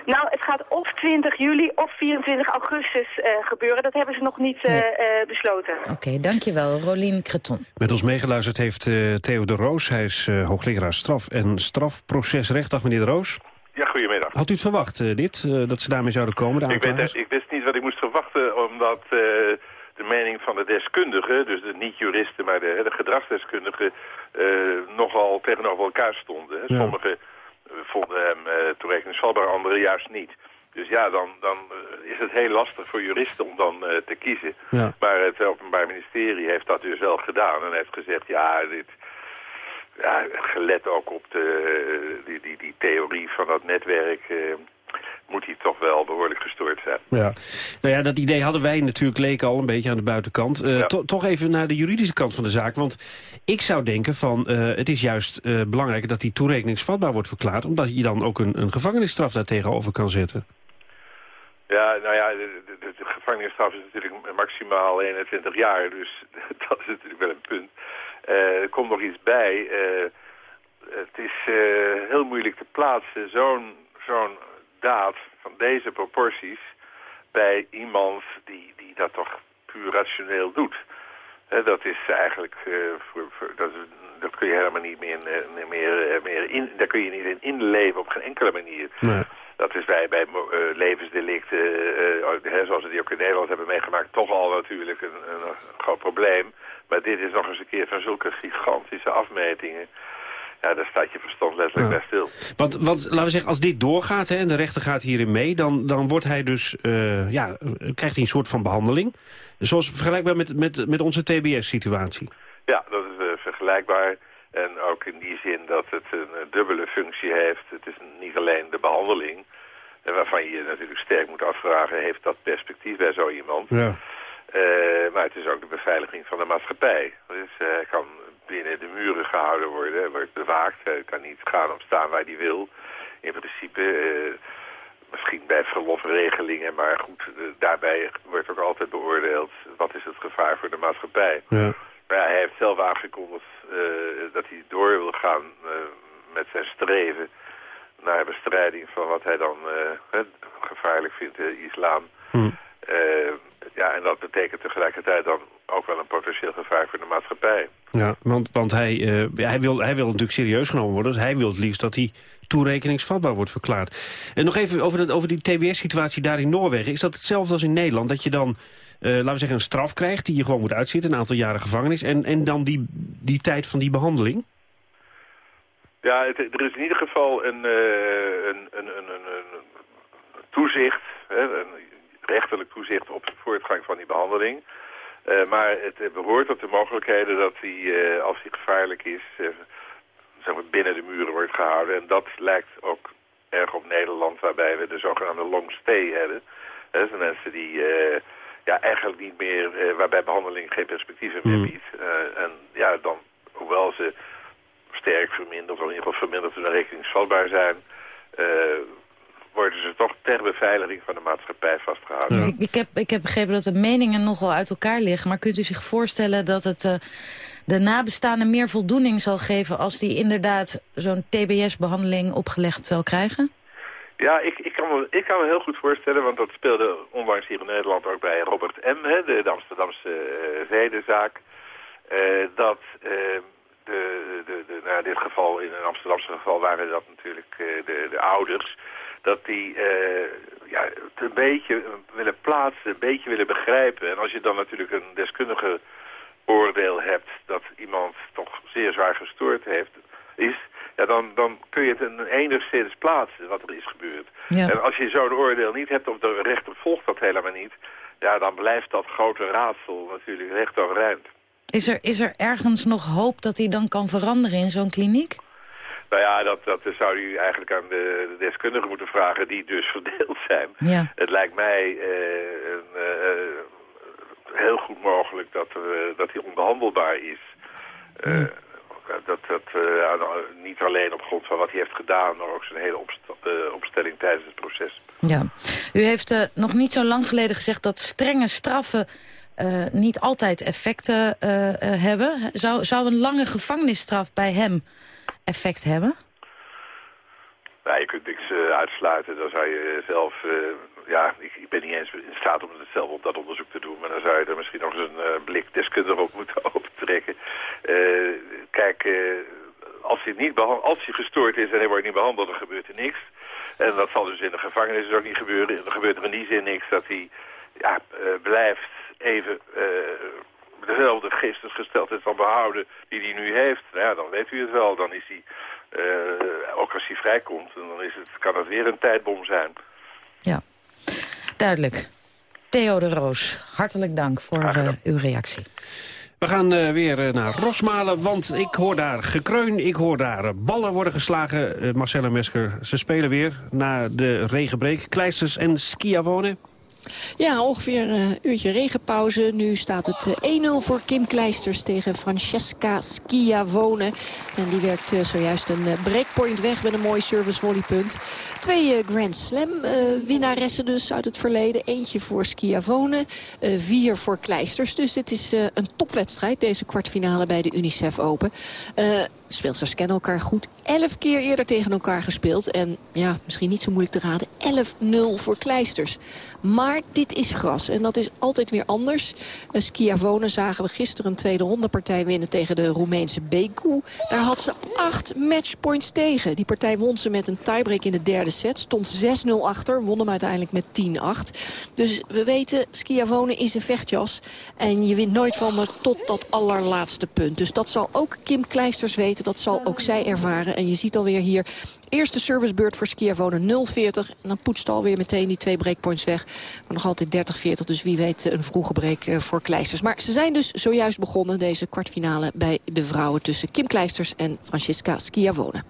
Nou, het gaat of 20 juli of 24 augustus eh, gebeuren. Dat hebben ze nog niet eh, eh, besloten. Oké, dankjewel. Rolien Creton. Met ons meegeluisterd heeft eh, Theo de Roos. Hij is eh, hoogleraar straf en strafprocesrecht. Dag meneer de Roos. Ja, goedemiddag. Had u het verwacht, eh, dit? eh, dat ze daarmee zouden komen, de Ik, weet, ik wist niet wat ik moest verwachten, omdat eh, de mening van de deskundigen, dus de niet-juristen, maar de, de gedragsdeskundigen, eh, nogal tegenover elkaar stonden. hè. Ja. Eh, vonden hem uh, toerekeningsvatbaar, anderen juist niet. Dus ja, dan, dan eh, is het heel lastig voor juristen om dan eh, te kiezen. Ja. Maar het Openbaar Ministerie heeft dat dus wel gedaan en heeft gezegd, ja, dit, ja, gelet ook op de, die, die, die theorie van dat netwerk, eh, moet hij toch wel behoorlijk gestoord zijn. Ja. Nou ja, dat idee hadden wij natuurlijk leken al een beetje aan de buitenkant. Eh, to- toch even naar de juridische kant van de zaak. Want ik zou denken van, eh, het is juist eh, belangrijk dat die toerekeningsvatbaar wordt verklaard. Omdat je dan ook een, een gevangenisstraf daar tegenover kan zetten. Ja, nou ja, de, de, de- de gevangenisstraf is natuurlijk maximaal 21 jaar, dus dat is natuurlijk wel een punt. Er komt nog iets bij. het is heel moeilijk te plaatsen, zo'n zo'n daad van deze proporties bij iemand die, die dat toch puur rationeel doet. Dat is eigenlijk, voor, voor, dat, dat kun je helemaal niet meer, eh, meer, eh, meer in, daar kun je niet in inleven op geen enkele manier. Dat is bij, bij levensdelicten, hè, zoals we die ook in Nederland hebben meegemaakt, toch al natuurlijk een, een, groot probleem. Maar dit is nog eens een keer van zulke gigantische afmetingen. Ja, daar staat je verstand letterlijk bij stil. Want, want laten we zeggen, als dit doorgaat hè, en de rechter gaat hierin mee... dan, dan wordt hij dus, eh, ja, krijgt hij een soort van behandeling. Zoals vergelijkbaar met, met, met onze TBS-situatie. Ja, dat is eh, vergelijkbaar. En ook in die zin dat het een eh, dubbele functie heeft. Het is niet alleen de behandeling, eh, waarvan je je natuurlijk sterk moet afvragen... heeft dat perspectief bij zo iemand? Ja. Maar het is ook de beveiliging van de maatschappij. Dus hij kan binnen de muren gehouden worden, wordt bewaakt. Hij kan niet gaan of staan waar hij wil. In principe, eh, misschien bij verlofregelingen, maar goed, daarbij wordt ook altijd beoordeeld... wat is het gevaar voor de maatschappij. Ja. Maar ja, hij heeft zelf aangekondigd eh, dat hij door wil gaan eh, met zijn streven naar bestrijding van wat hij dan gevaarlijk vindt, de islam. Hm. Ja, en dat betekent tegelijkertijd dan ook wel een potentieel gevaar voor de maatschappij. Ja, want, want hij, eh, hij, wil, hij wil natuurlijk serieus genomen worden. Dus hij wil het liefst dat hij toerekeningsvatbaar wordt verklaard. En nog even over, dat, over die TBS-situatie daar in Noorwegen. Is dat hetzelfde als in Nederland? Dat je dan, eh, laten we zeggen, een straf krijgt die je gewoon moet uitzitten. Een aantal jaren gevangenis. En, en dan die, die tijd van die behandeling? Ja, het- er is in ieder geval een, eh, een, een, een, een, een toezicht, hè, een rechterlijk toezicht op de voortgang van die behandeling. Eh, maar het eh, behoort tot de mogelijkheden dat die, eh, als die gevaarlijk is, eh, zeg maar binnen de muren wordt gehouden. En dat lijkt ook erg op Nederland, waarbij we de zogenaamde long stay hebben. Dat zijn mensen die ja, eigenlijk niet meer, waarbij behandeling geen perspectieven meer biedt. Eh, en ja, dan, hoewel ze sterk verminderd, of in ieder geval verminderd toerekeningsvatbaar zijn, eh, worden ze toch ter beveiliging van de maatschappij vastgehouden. Ik, ik heb, ik heb begrepen dat de meningen nogal uit elkaar liggen. Maar kunt u zich voorstellen dat het eh, de nabestaanden meer voldoening zal geven... als die inderdaad zo'n TBS-behandeling opgelegd zal krijgen? Ja, ik, ik, kan me, ik kan me heel goed voorstellen, want dat speelde onlangs hier in Nederland ook bij Robert M., hè, de, Amsterdamse uh, zedenzaak, dat eh, de, de, de, nou, in dit geval, in een Amsterdamse geval waren dat natuurlijk de, de ouders, dat die eh, ja, het een beetje willen plaatsen, een beetje willen begrijpen. En als je dan natuurlijk een deskundige oordeel hebt dat iemand toch zeer zwaar gestoord heeft, is, ja, dan, dan kun je het een enigszins plaatsen wat er is gebeurd. Ja. En als je zo'n oordeel niet hebt, of de rechter volgt dat helemaal niet, ja, dan blijft dat grote raadsel natuurlijk recht overeind. Is er, is er ergens nog hoop dat hij dan kan veranderen in zo'n kliniek? Nou ja, dat, dat zou u eigenlijk aan de, de deskundigen moeten vragen die dus verdeeld zijn. Ja. Het lijkt mij eh, een, eh, heel goed mogelijk dat, er, dat hij onbehandelbaar is. Eh, Dat, dat eh, niet alleen op grond van wat hij heeft gedaan, maar ook zijn hele opst- eh, opstelling tijdens het proces. Ja. U heeft eh, nog niet zo lang geleden gezegd dat strenge straffen eh, niet altijd effecten eh, eh, hebben. Zou, zou een lange gevangenisstraf bij hem effect hebben? Nou, je kunt niks eh, uitsluiten. Dan zou je zelf... eh, ja, ik, ik ben niet eens in staat om het op dat onderzoek te doen. Maar dan zou je er misschien nog eens een eh, blik deskundig op moeten opentrekken. Eh, kijk, als, hij niet als hij gestoord is en hij wordt niet behandeld, dan gebeurt er niks. En dat zal dus in de gevangenis dus ook niet gebeuren. Dan gebeurt er in die zin niks dat hij ja, blijft even dezelfde geestesgesteldheid van behouden die hij nu heeft. Nou ja, dan weet u het wel. Dan is hij, eh, ook als hij vrijkomt, dan is het, kan het weer een tijdbom zijn. Duidelijk. Theo de Roos, hartelijk dank voor eh, uw reactie. We gaan eh, weer naar Rosmalen, want ik hoor daar gekreun, ik hoor daar ballen worden geslagen. Marcel en Mesker, ze spelen weer na de regenbreek. Kleisters en Schiavone. Ja, ongeveer een uurtje regenpauze. Nu staat het eh, 1-0 voor Kim Kleisters tegen Francesca Schiavone. En die werkt eh, zojuist een eh, breakpoint weg met een mooi service volleypunt. Twee eh, Grand Slam eh, winnaressen dus uit het verleden. Eentje voor Schiavone, eh, vier voor Kleisters. Dus dit is eh, een topwedstrijd, deze kwartfinale bij de UNICEF Open. Eh speelsters kennen elkaar goed. Elf keer eerder tegen elkaar gespeeld. En ja, misschien niet zo moeilijk te raden. 11-0 voor Kleisters. Maar dit is gras. En dat is altijd weer anders. Uh, Schiavone zagen we gisteren een tweede rondepartij winnen tegen de Roemeense Beku. Daar had ze acht matchpoints tegen. Die partij won ze met een tiebreak in de derde set. Stond 6-0 achter. Won hem uiteindelijk met 10-8. Dus we weten, Schiavone is een vechtjas. En je wint nooit van haar tot dat allerlaatste punt. Dus dat zal ook Kim Kleisters weten. Dat zal ook zij ervaren. En je ziet alweer hier eerste servicebeurt voor Schiavone 0-40. En dan poetst alweer meteen die twee breakpoints weg. Maar nog altijd 30-40. Dus wie weet een vroege break eh, voor Kleisters. Maar ze zijn dus zojuist begonnen. Deze kwartfinale bij de vrouwen tussen Kim Kleisters en Francisca Schiavone.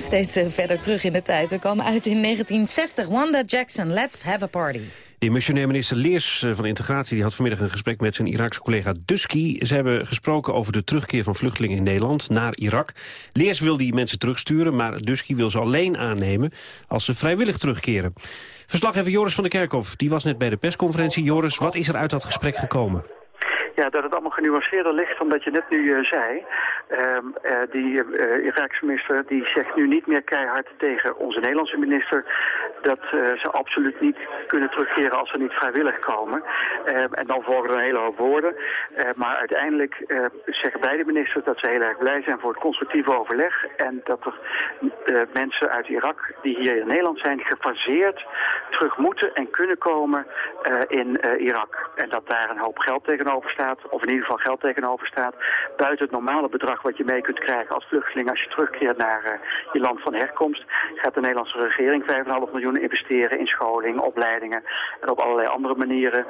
Steeds eh, verder terug in de tijd. We komen uit in 1960. Wanda Jackson, Let's Have a Party. De missionair minister Leers eh, van Integratie die had vanmiddag een gesprek met zijn Iraakse collega Dusky. Ze hebben gesproken over de terugkeer van vluchtelingen in Nederland naar Irak. Leers wil die mensen terugsturen, maar Dusky wil ze alleen aannemen als ze vrijwillig terugkeren. Verslaggever Joris van der Kerkhof, die was net bij de persconferentie. Joris, wat is er uit dat gesprek gekomen? Ja, dat het allemaal genuanceerder ligt dan dat je net nu eh, zei. Ehm, eh, die eh, Iraakse minister die zegt nu niet meer keihard tegen onze Nederlandse minister... dat ze absoluut niet kunnen terugkeren als ze niet vrijwillig komen. Ehm, en dan volgen er een hele hoop woorden. Maar uiteindelijk zeggen beide ministers dat ze heel erg blij zijn voor het constructieve overleg... en dat er mensen uit Irak die hier in Nederland zijn gefaseerd terug moeten en kunnen komen in Irak. En dat daar een hoop geld tegenover staat, of in ieder geval geld tegenover staat, buiten het normale bedrag wat je mee kunt krijgen als vluchteling als je terugkeert naar eh, je land van herkomst, gaat de Nederlandse regering 5,5 miljoen investeren in scholing, opleidingen en op allerlei andere manieren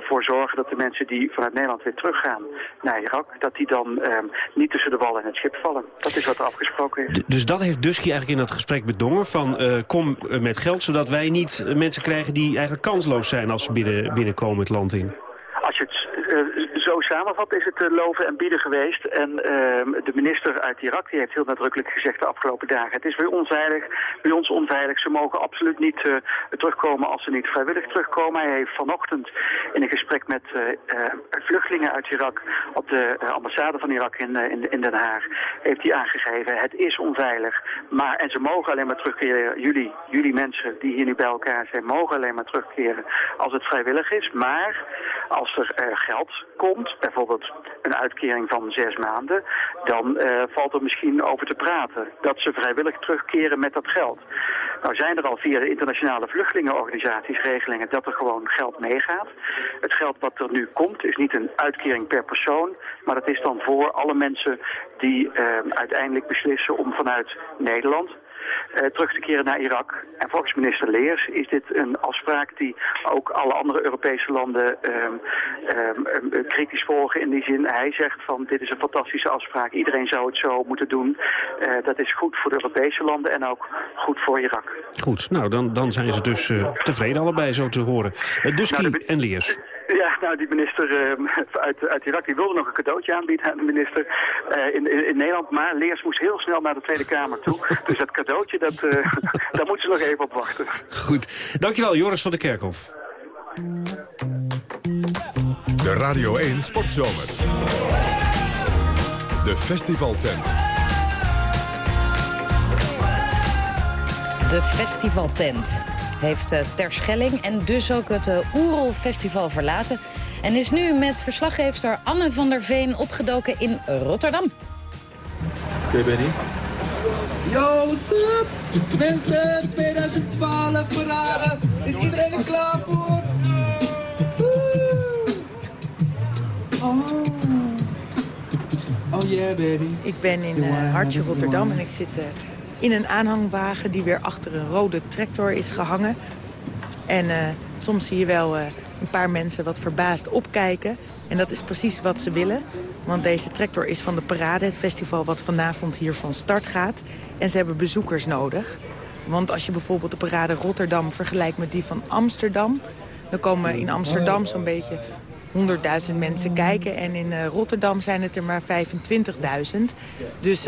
ervoor zorgen dat de mensen die vanuit Nederland weer teruggaan naar Irak, dat die dan eh, niet tussen de wal en het schip vallen. Dat is wat er afgesproken is. Dus dat heeft Dusky eigenlijk in dat gesprek bedongen van eh, kom eh, met geld... zodat wij niet mensen krijgen die eigenlijk kansloos zijn als ze binnen, binnenkomen het land in. Als je het eh, zo samenvat, is het eh, loven en bieden geweest. En ehm, de minister uit Irak die heeft heel nadrukkelijk gezegd de afgelopen dagen... het is ons onveilig, bij ons onveilig. Ze mogen absoluut niet eh, terugkomen als ze niet vrijwillig terugkomen. Hij heeft vanochtend in een gesprek met eh, vluchtelingen uit Irak... op de ambassade van Irak in, in, Den Haag... heeft hij aangegeven, het is onveilig. Maar, en ze mogen alleen maar terugkeren, jullie, jullie mensen die hier nu bij elkaar zijn... mogen alleen maar terugkeren als het vrijwillig is. Maar als er geld komt, bijvoorbeeld een uitkering van zes maanden, dan eh, valt er misschien over te praten dat ze vrijwillig terugkeren met dat geld. Nou zijn er al via de internationale vluchtelingenorganisaties regelingen dat er gewoon geld meegaat. Het geld wat er nu komt is niet een uitkering per persoon, maar dat is dan voor alle mensen die eh, uiteindelijk beslissen om vanuit Nederland terug te keren naar Irak. En volgens minister Leers is dit een afspraak die ook alle andere Europese landen ehm, ehm, ehm, kritisch volgen. In die zin, hij zegt van dit is een fantastische afspraak. Iedereen zou het zo moeten doen. Eh, dat is goed voor de Europese landen en ook goed voor Irak. Goed, nou dan, dan zijn ze dus eh, tevreden allebei zo te horen. Uh, Dusky en Leers. Ja, nou die minister ehm, uit, uit Irak die wilde nog een cadeautje aanbieden aan de minister eh, in, in, in Nederland. Maar Leers moest heel snel naar de Tweede Kamer toe. dus dat cadeautje, dat, eh, daar moeten ze nog even op wachten. Goed, dankjewel Joris van der Kerkhof. De Radio 1 Sportzomer. De festivaltent. De festivaltent heeft uh, Terschelling en dus ook het uh, Oerol Festival verlaten. En is nu met verslaggeefster Anne van der Veen opgedoken in Rotterdam. Oké, Benny. Yo, what's up? Mensen, 2012 parade. Is iedereen er klaar voor? Oh. Oh yeah, baby. Ik ben in uh, Hartje Rotterdam en ik zit uh, in een aanhangwagen die weer achter een rode tractor is gehangen. En uh, soms zie je wel een paar mensen wat verbaasd opkijken. En dat is precies wat ze willen. Want deze tractor is van de Parade, het festival wat vanavond hier van start gaat. En ze hebben bezoekers nodig. Want als je bijvoorbeeld de Parade Rotterdam vergelijkt met die van Amsterdam... dan komen in Amsterdam zo'n beetje 100.000 mensen kijken. En in uh, Rotterdam zijn het er maar 25.000. Dus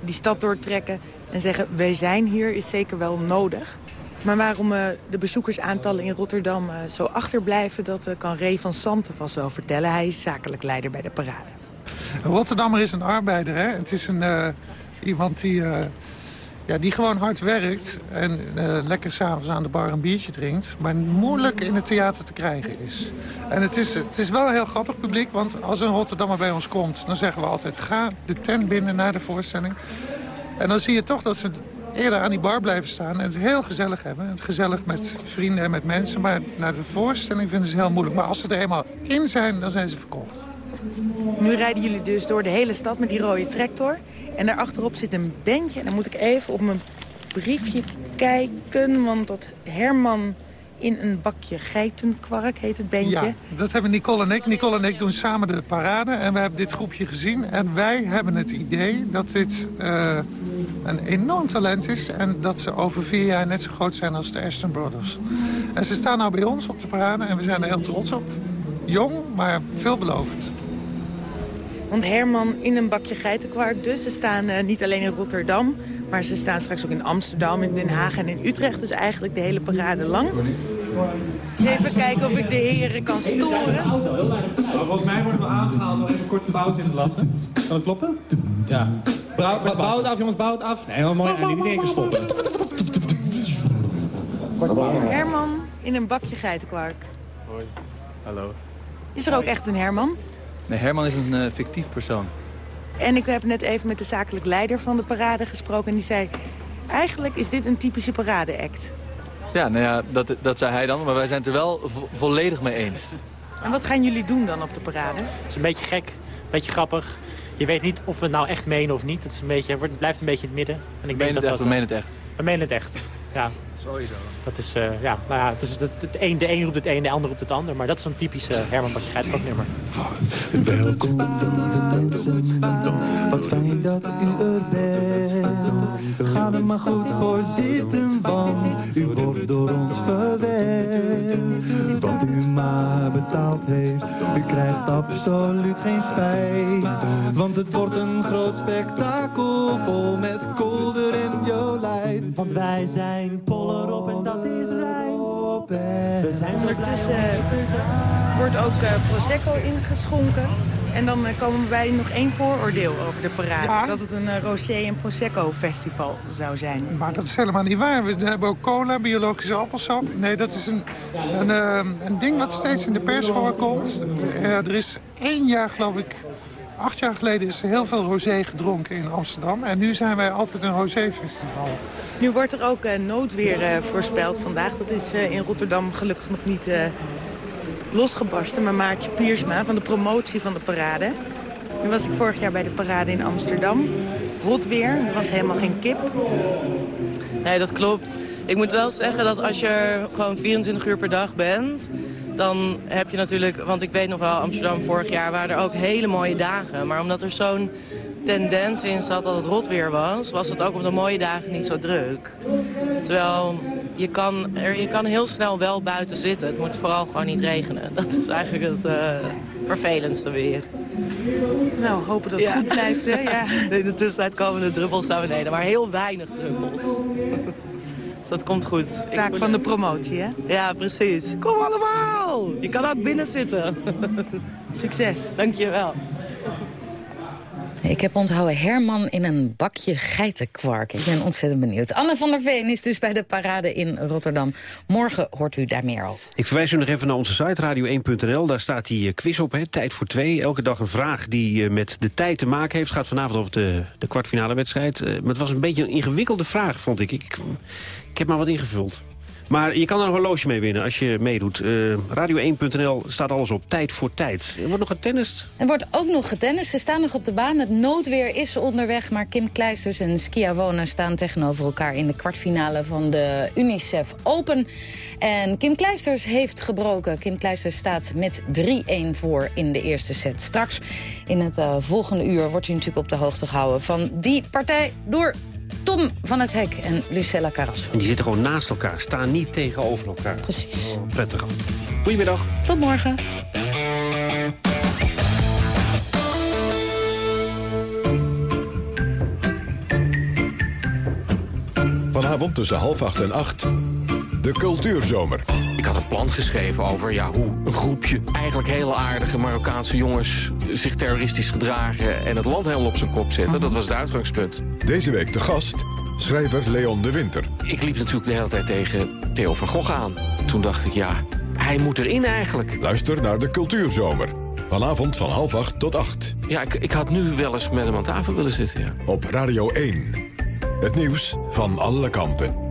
die stad doortrekken en zeggen wij zijn hier is zeker wel nodig. Maar waarom uh, de bezoekersaantallen in Rotterdam zo achterblijven... dat kan Ray van Santen vast wel vertellen. Hij is zakelijk leider bij de parade. Een Rotterdammer is een arbeider. Hè? Het is een, iemand die, ja, die gewoon hard werkt... en lekker s'avonds aan de bar een biertje drinkt... maar moeilijk in het theater te krijgen is. En het is, het is wel een heel grappig publiek, want als een Rotterdammer bij ons komt... dan zeggen we altijd, ga de tent binnen naar de voorstelling. En dan zie je toch dat ze eerder aan die bar blijven staan... en het heel gezellig hebben. Het gezellig met vrienden en met mensen. Maar naar de voorstelling vinden ze heel moeilijk. Maar als ze er eenmaal in zijn, dan zijn ze verkocht. Nu rijden jullie dus door de hele stad met die rode tractor. En daarachterop zit een bandje. En dan moet ik even op mijn briefje kijken, want dat Herman in een bakje geitenkwark, heet het bandje. Ja, dat hebben Nicole en ik. Nicole en ik doen samen de parade en we hebben dit groepje gezien. En wij hebben het idee dat dit uh, een enorm talent is... en dat ze over vier jaar net zo groot zijn als de Ashton Brothers. En ze staan nou bij ons op de parade en we zijn er heel trots op. Jong, maar veelbelovend. Want Herman in een bakje geitenkwark dus. Ze staan eh, niet alleen in Rotterdam, maar ze staan straks ook in Amsterdam, in Den Haag en in Utrecht. Dus eigenlijk de hele parade lang. Even kijken of ik de heren kan storen. Volgens mij wordt wel aangehaald al even kort de fout in het lassen. Kan het kloppen? Ja. Bouw, bouw het af, jongens, bouw het af. Nee, wel mooi. En niet in één keer stoppen. Herman in een bakje geitenkwark. Hoi. Hallo. Is er ook echt een Herman? Nee, Herman is een eh, fictief persoon. En ik heb net even met de zakelijk leider van de parade gesproken. En die zei, eigenlijk is dit een typische parade-act. Ja, nou ja, dat, dat zei hij dan, maar wij zijn het er wel vo- volledig mee eens. En wat gaan jullie doen dan op de parade? Het is een beetje gek, een beetje grappig. Je weet niet of we het nou echt menen of niet. Het, is een beetje, het blijft een beetje in het midden. En ik menen het echt, we eh, menen het echt. We menen het echt, ja. Sowieso. Dat is, eh, ja, nou ja, het is, het, het een, de een roept het een, de ander roept het ander. Maar dat is een typische Herman Bakje nummer. Welkom lieve mensen, wat fijn dat u er bent. Ga er maar goed voor zitten, want u wordt door ons verwend. Wat u maar betaald heeft, u krijgt absoluut geen spijt. Want het wordt een groot spektakel vol met kolder en jolijt. Want wij zijn Pollerop en dat is wijn. We zijn Ondertussen wordt ook eh, Prosecco ingeschonken. En dan eh, komen wij nog één vooroordeel over de parade. Ja. Dat het een eh, Rosé en Prosecco festival zou zijn. Maar dat is helemaal niet waar. We hebben ook cola, biologische appelsap. Nee, dat is een, een, eh, een ding wat steeds in de pers voorkomt. Eh, er is één jaar, geloof ik, acht jaar geleden is er heel veel rosé gedronken in Amsterdam. En nu zijn wij altijd een rosé-festival. Nu wordt er ook eh, noodweer eh, voorspeld vandaag. Dat is eh, in Rotterdam gelukkig nog niet eh, losgebarsten. Maar Maartje Piersma van de promotie van de parade. Nu was ik vorig jaar bij de parade in Amsterdam. Rot weer, er was helemaal geen kip. Nee, dat klopt. Ik moet wel zeggen dat als je er gewoon 24 uur per dag bent... dan heb je natuurlijk... Want ik weet nog wel, Amsterdam vorig jaar waren er ook hele mooie dagen. Maar omdat er zo'n tendens in zat dat het rot weer was... was het ook op de mooie dagen niet zo druk. Terwijl je kan, er, je kan heel snel wel buiten zitten. Het moet vooral gewoon niet regenen. Dat is eigenlijk het eh, vervelendste weer. Nou, hopen dat het goed blijft, hè? Ja. In de tussentijd komen de druppels naar beneden, maar heel weinig druppels. Dus dat komt goed. Taak van de promotie, hè? Ja, precies. Kom allemaal! Je kan ook binnen zitten. Succes. Dankjewel. Ik heb onthouden Herman in een bakje geitenkwark. Ik ben ontzettend benieuwd. Anne van der Veen is dus bij de parade in Rotterdam. Morgen hoort u daar meer over. Ik verwijs u nog even naar onze site radio1.nl. Daar staat die eh, quiz op, hè, tijd voor twee. Elke dag een vraag die eh, met de tijd te maken heeft. gaat vanavond over de, de kwartfinale wedstrijd. Eh, maar het was een beetje een ingewikkelde vraag, vond ik. ik. Ik, heb maar wat ingevuld. Maar je kan er een horloge mee winnen als je meedoet. Eh, Radio1.nl staat alles op. Tijd voor tijd. Er wordt nog getennist. Er wordt ook nog getennist. Ze staan nog op de baan. Het noodweer is onderweg. Maar Kim Kleisters en Schiavone staan tegenover elkaar... in de kwartfinale van de UNICEF Open. En Kim Kleisters heeft gebroken. Kim Kleisters staat met 3-1 voor in de eerste set. Straks in het eh, volgende uur wordt u natuurlijk op de hoogte gehouden... van die partij door Tom van het Hek en Lucella Carrasso. En die zitten gewoon naast elkaar. Staan niet tegenover elkaar. Precies. Oh, prettig. Goedemiddag. Tot morgen. Vanavond tussen half acht en acht. De Cultuurzomer. Ik had een plan geschreven over ja, hoe een groepje eigenlijk hele aardige Marokkaanse jongens zich terroristisch gedragen en het land helemaal op zijn kop zetten. Dat was het uitgangspunt. Deze week de gast, schrijver Leon de Winter. Ik liep natuurlijk de hele tijd tegen Theo van Gogh aan. Toen dacht ik, ja, hij moet erin eigenlijk. Luister naar de Cultuurzomer. Vanavond van half acht tot acht. Ja, ik, ik had nu wel eens met hem aan tafel willen zitten, ja. Op Radio 1. Het nieuws van alle kanten.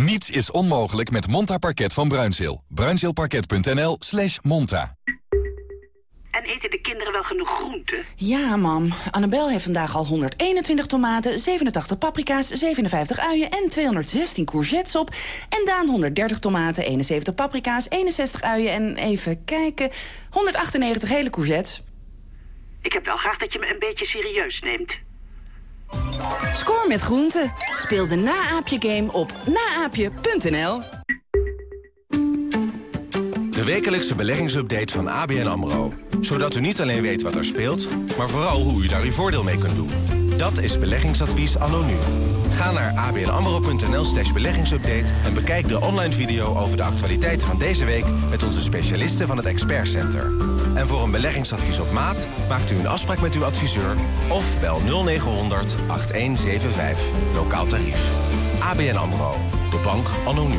Niets is onmogelijk met Monta Parket van Bruinzeel. Bruinzeelparket.nl slash monta. En eten de kinderen wel genoeg groenten? Ja, mam. Annabel heeft vandaag al 121 tomaten, 87 paprika's, 57 uien en 216 courgettes op. En Daan 130 tomaten, 71 paprika's, 61 uien en even kijken... 198 hele courgettes. Ik heb wel graag dat je me een beetje serieus neemt. Score met groenten. Speel de Naaapje-game op naaapje.nl. De wekelijkse beleggingsupdate van ABN AMRO. Zodat u niet alleen weet wat er speelt, maar vooral hoe u daar uw voordeel mee kunt doen. Dat is beleggingsadvies anno nu. Ga naar abnamro.nl slash beleggingsupdate... en bekijk de online video over de actualiteiten van deze week... met onze specialisten van het Expert Center. En voor een beleggingsadvies op maat... maakt u een afspraak met uw adviseur... of bel 0900 8175. Lokaal tarief. ABN AMRO. De bank anno nu.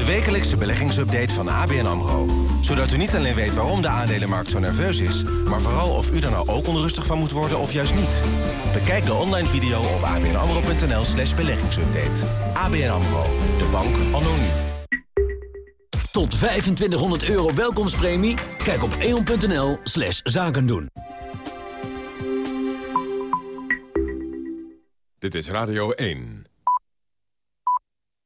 De wekelijkse beleggingsupdate van ABN AMRO. Zodat u niet alleen weet waarom de aandelenmarkt zo nerveus is... maar vooral of u er nou ook onrustig van moet worden of juist niet. Bekijk de online video op abnamro.nl slash beleggingsupdate. ABN AMRO, de bank anno nu. Tot 2500 euro welkomstpremie? Kijk op eon.nl slash zaken doen. Dit is Radio 1.